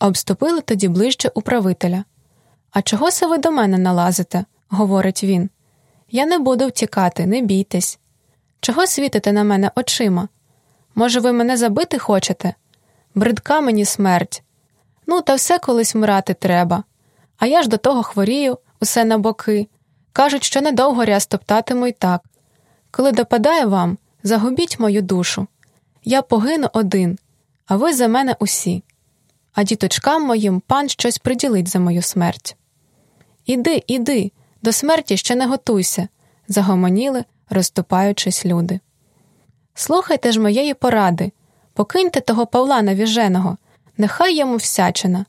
обступили тоді ближче управителя. А чого се ви до мене налазите? говорить він. Я не буду втікати, не бійтесь. Чого світите на мене очима? Може, ви мене забити хочете? Бридка мені смерть. Ну, та все колись мрати треба. А я ж до того хворію, усе на боки. Кажуть, що недовго ряс топтатиму й так. Коли допадає вам, загубіть мою душу. Я погину один, а ви за мене усі. А діточкам моїм пан щось приділить за мою смерть. Іди, іди, до смерті ще не готуйся, загомоніли, розступаючись люди. Слухайте ж моєї поради, покиньте того Павла навіженого, нехай йому всячина,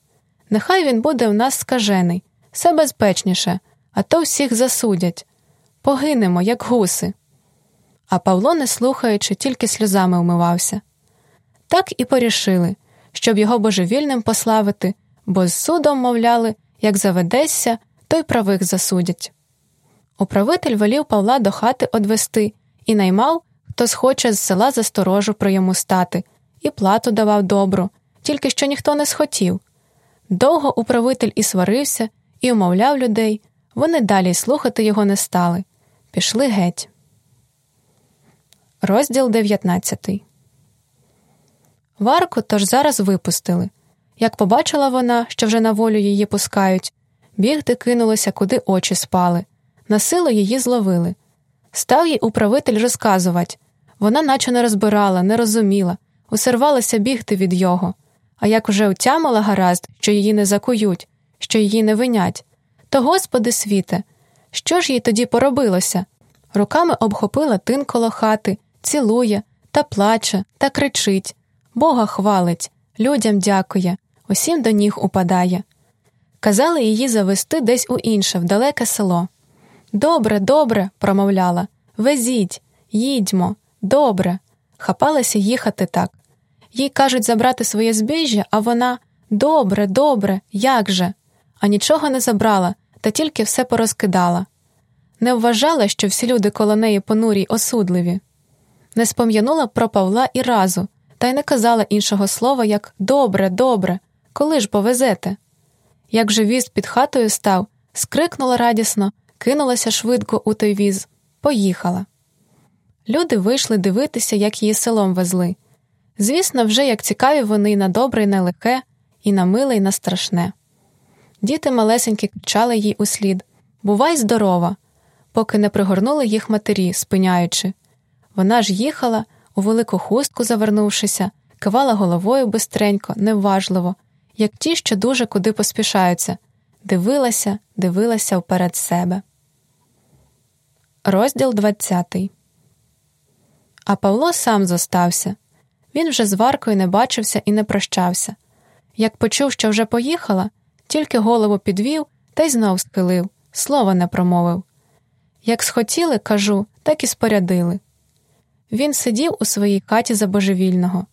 нехай він буде в нас скажений, все безпечніше, а то всіх засудять. Погинемо, як гуси. А Павло, не слухаючи, тільки сльозами вмивався. Так і порішили, щоб його божевільним пославити, бо з судом, мовляли, як заведешся, то й правих засудять. Управитель велів Павла до хати одвести і наймав, хто схоче з села за сторожу про йому стати, і плату давав добру, тільки що ніхто не схотів. Довго управитель і сварився, і умовляв людей, вони далі слухати його не стали. Пішли геть. Розділ 19 Варку тож зараз випустили. Як побачила вона, що вже на волю її пускають, бігти кинулося, куди очі спали. На силу її зловили. Став їй управитель розказувати. Вона наче не розбирала, не розуміла, усервалася бігти від його. А як уже утямила гаразд, що її не закують, що її не винять, то, Господи світе, що ж їй тоді поробилося? Руками обхопила тин коло хати, цілує, та плаче, та кричить, Бога хвалить, людям дякує, усім до ніг упадає. Казали її завести десь у інше, в далеке село. Добре, добре, промовляла, везіть, їдьмо, добре. Хапалася їхати так. Їй кажуть забрати своє збіжжя, а вона добре, добре, як же? А нічого не забрала, та тільки все порозкидала. Не вважала, що всі люди коло неї понурі й осудливі. Не спом'янула про Павла і разу, та й не казала іншого слова, як добре, добре, коли ж повезете. Як же віз під хатою став, скрикнула радісно, кинулася швидко у той віз, поїхала. Люди вийшли дивитися, як її селом везли. Звісно, вже як цікаві вони і на добре, і на лихе, і на миле, і на страшне. Діти малесенькі кричали їй услід Бувай здорова, поки не пригорнули їх матері, спиняючи. Вона ж їхала, у велику хустку завернувшися, кивала головою бистренько, неважливо, як ті, що дуже куди поспішаються, дивилася, дивилася вперед себе. Розділ 20 А Павло сам зостався. Він вже з Варкою не бачився і не прощався. Як почув, що вже поїхала, тільки голову підвів та й знов схилив, слова не промовив. Як схотіли, кажу, так і спорядили. Він сидів у своїй хаті за божевільного.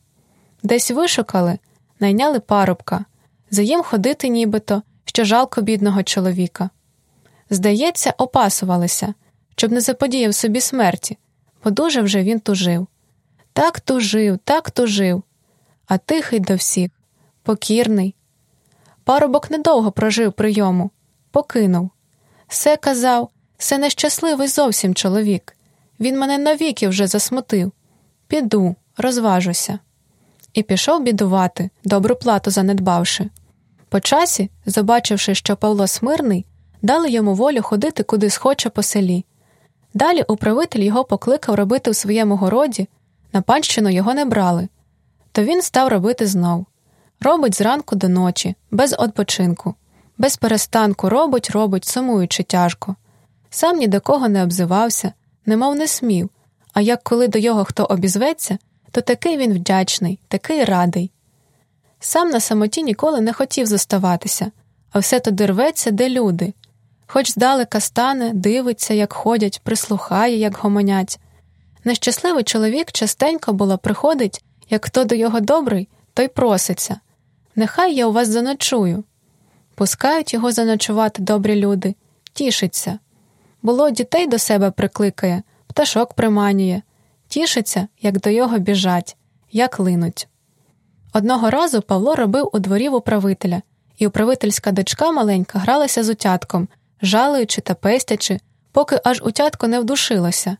Десь вишукали, найняли парубка, за їм ходити нібито, що жалко бідного чоловіка. Здається, опасувалися, щоб не заподіяв собі смерті, бо дуже вже він тужив. Так тужив, так тужив, а тихий до всіх, покірний. Парубок недовго прожив прийому, покинув. Все казав, все нещасливий зовсім чоловік. Він мене навіки вже засмутив. Піду, розважуся. І пішов бідувати, добру плату занедбавши. По часі, побачивши, що Павло смирний, дали йому волю ходити куди схоче по селі. Далі управитель його покликав робити у своєму городі, на панщину його не брали. То він став робити знов. Робить зранку до ночі, без odpoczynku, без перестанку робить, робить, сумуючи тяжко. Сам ні до кого не обзивався, немов не смів, а як коли до його хто обізветься, то такий він вдячний, такий радий. Сам на самоті ніколи не хотів зоставатися, а все туди рветься, де люди. Хоч здалека стане, дивиться, як ходять, прислухає, як гомонять. Нещасливий чоловік частенько було приходить, як хто до його добрий, той проситься. Нехай я у вас заночую. Пускають його заночувати добрі люди, тішиться. Було, дітей до себе прикликає, пташок приманює, тішиться, як до його біжать, як линуть. Одного разу Павло робив у дворі управителя, і управительська дочка маленька гралася з утятком, жалуючи та пестячи, поки аж утятко не вдушилося.